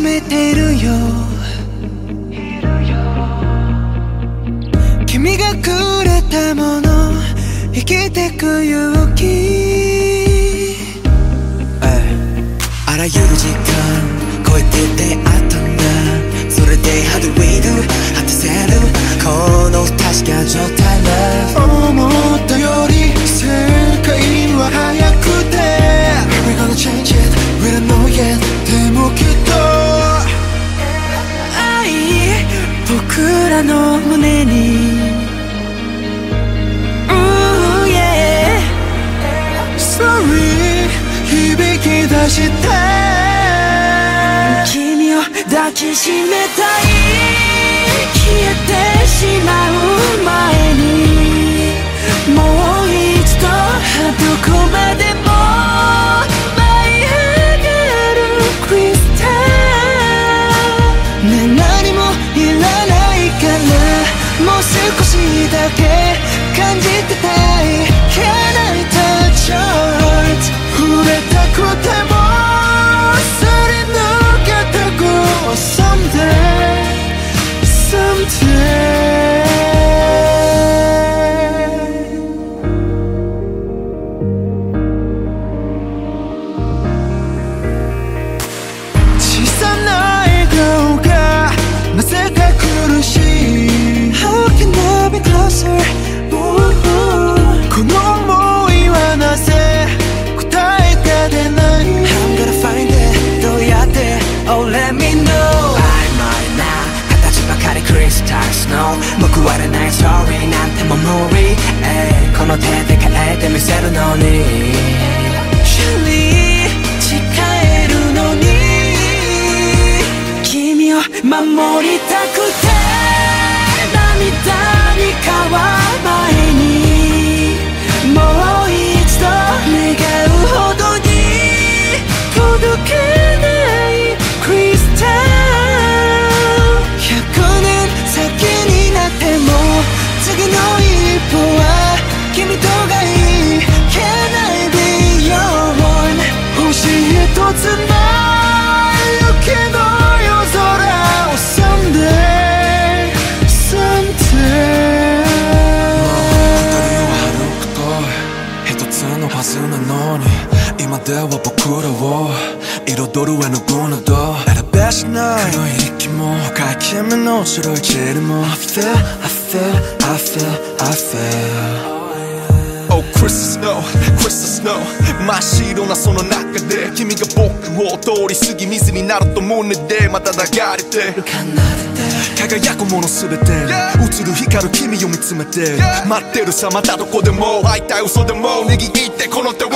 めてるよ。君がくれたもの生きてく勇気。あらゆる時間超えて出会ったんだそれで How do we do 果たせるこの不確か状態。僕らの胸に。Ooh yeah Sorry 響き出して。君を抱きしめた。け感じてた sorry なんても無理、この手で変えてみせるのに。Surely 誓えるのに。君を守りたく今では僕らを彩る絵の具など選べしない。黒い息も深い君の白い塵も I feel, I feel, I feel, I feel Oh Christmas Snow, Christmas Snow 真っ白なその中で君が僕を通り過ぎ水になると胸でまた流れて。る輝くものすべて映る光る君を見つめて。待ってるさまたどこでも会いたい嘘でも握ってこの手を